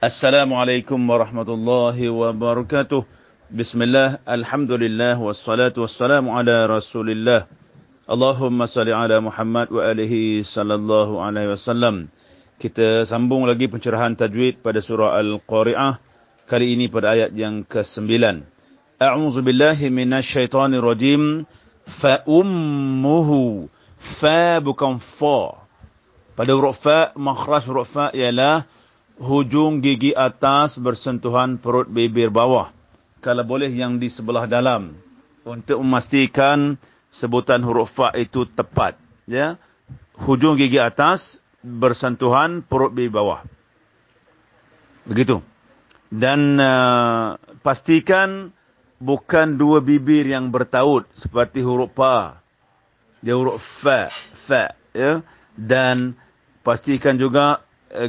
Assalamualaikum warahmatullahi wabarakatuh. Bismillah, alhamdulillah, wassalatu wassalamu ala rasulillah. Allahumma salli ala Muhammad wa alihi sallallahu alaihi wasallam. Kita sambung lagi pencerahan tajwid pada surah Al-Qari'ah. Kali ini pada ayat yang ke-9. A'udzu billahi minasyaitonir rajim. Fa ummuhu fa bukan fa. Pada huruf fa, makhraj huruf fa ialah hujung gigi atas bersentuhan perut bibir bawah. Kalau boleh yang di sebelah dalam. Untuk memastikan sebutan huruf fa itu tepat. Ya, Hujung gigi atas bersentuhan perut bibir bawah. Begitu. Dan uh, pastikan bukan dua bibir yang bertaut seperti huruf pa. Dia huruf fa. fa ya. Dan pastikan juga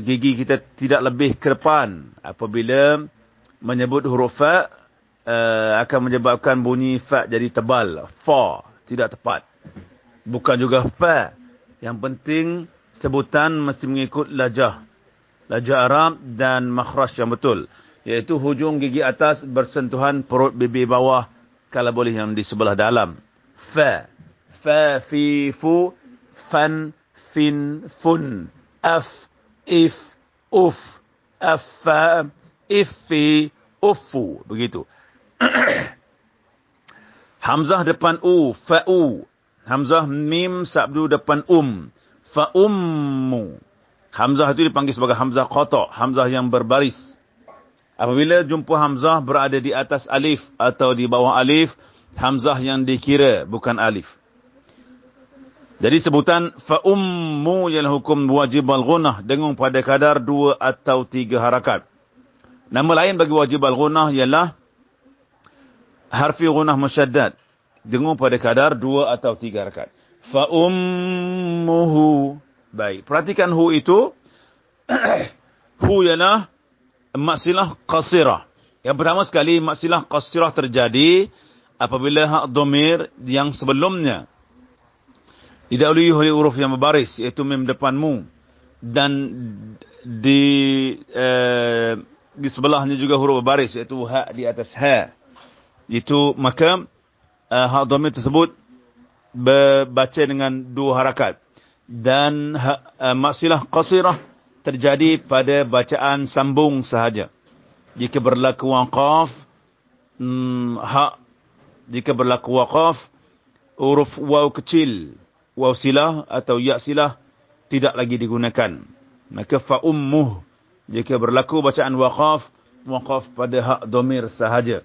gigi kita tidak lebih ke depan. Apabila menyebut huruf fa uh, akan menyebabkan bunyi fa jadi tebal. Fa tidak tepat. Bukan juga fa. Yang penting sebutan mesti mengikut lajah. Lajah Arab dan makhraj yang betul. Iaitu hujung gigi atas bersentuhan perut bibir bawah. Kalau boleh yang di sebelah dalam. Fa. Fa fi fu fan fin fun. Af if, uf, afa, ifi, ufu. Begitu. Hamzah depan u, fa'u. Hamzah mim sabdu depan um. Fa'ummu. Hamzah itu dipanggil sebagai Hamzah kotok. Hamzah yang berbaris. Apabila jumpa Hamzah berada di atas alif atau di bawah alif. Hamzah yang dikira bukan alif. Jadi sebutan fa'ummu ialah hukum wajib al-gunah dengung pada kadar dua atau tiga harakat. Nama lain bagi wajib al-gunah ialah harfi gunah musyaddad dengung pada kadar dua atau tiga harakat. Fa'ummuhu. Baik, perhatikan hu itu. hu ialah maksilah qasirah. Yang pertama sekali maksilah qasirah terjadi apabila hak domir yang sebelumnya didahului oleh huruf yang berbaris iaitu mim depanmu. Dan di eh, di sebelahnya juga huruf berbaris iaitu ha di atas ha. Itu maka eh, hak dhamir tersebut berbaca dengan dua harakat. Dan ha, eh, maksilah qasirah terjadi pada bacaan sambung sahaja. Jika berlaku waqaf hmm, ha jika berlaku waqaf huruf waw kecil waw silah atau ya silah tidak lagi digunakan. Maka fa ummuh jika berlaku bacaan waqaf waqaf pada hak domir sahaja.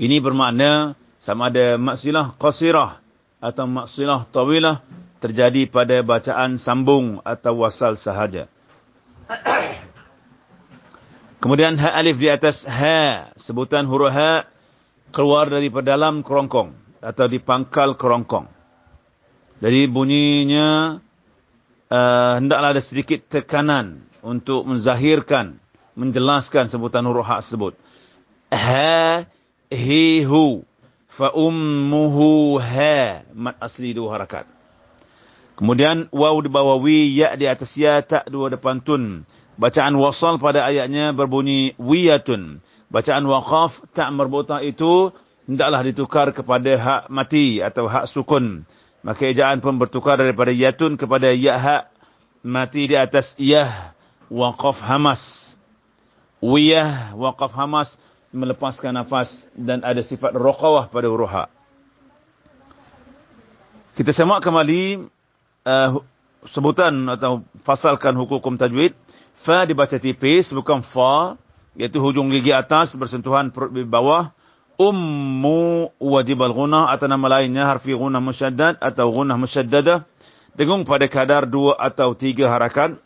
Ini bermakna sama ada maksilah qasirah atau maksilah tawilah terjadi pada bacaan sambung atau wasal sahaja. Kemudian ha alif di atas ha sebutan huruf ha keluar daripada dalam kerongkong atau di pangkal kerongkong. Jadi bunyinya uh, hendaklah ada sedikit tekanan untuk menzahirkan, menjelaskan sebutan huruf hak tersebut. Ha, hi, hu. Fa ummuhu ha. Mat asli dua harakat. Kemudian waw di bawah wi, ya di atas ya, tak dua depan tun. Bacaan wasal pada ayatnya berbunyi wiyatun. Bacaan waqaf, tak merbutah itu, hendaklah ditukar kepada hak mati atau hak sukun. Maka ejaan pun bertukar daripada yatun kepada yahha mati di atas yah waqaf hamas. Wiyah waqaf hamas melepaskan nafas dan ada sifat raqawah pada huruf ha. Kita semak kembali uh, sebutan atau fasalkan hukum tajwid. Fa dibaca tipis bukan fa iaitu hujung gigi atas bersentuhan perut bawah ummu wajib al-gunah atau nama lainnya harfi gunah musyaddad atau gunah musyaddadah dengung pada kadar dua atau tiga harakat.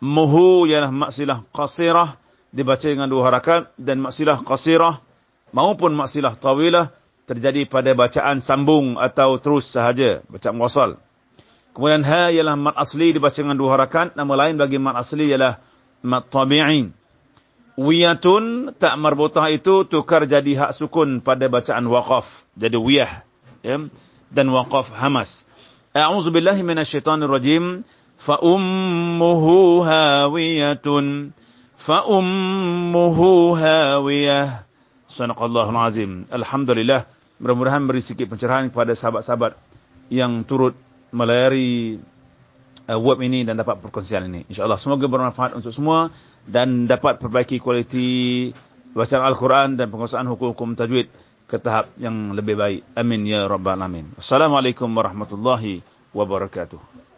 Muhu ialah maksilah qasirah dibaca dengan dua harakat. Dan maksilah qasirah maupun maksilah tawilah terjadi pada bacaan sambung atau terus sahaja bacaan wasal kemudian ha ialah mat asli dibaca dengan dua harakat. Nama lain bagi mat asli ialah mat tabi'in Wiyatun tak marbutah itu tukar jadi hak sukun pada bacaan waqaf. Jadi wiyah. Ya? Dan waqaf hamas. A'udzu billahi minasyaitonir rajim. Fa ummuhu hawiyatun. fa ummuhu hawiyah. Sanaqallahul azim. Alhamdulillah. Mudah-mudahan beri sedikit pencerahan kepada sahabat-sahabat yang turut melayari uh, web ini dan dapat perkongsian ini. InsyaAllah semoga bermanfaat untuk semua dan dapat perbaiki kualiti bacaan Al-Quran dan penguasaan hukum-hukum tajwid ke tahap yang lebih baik. Amin ya rabbal alamin. Assalamualaikum warahmatullahi wabarakatuh.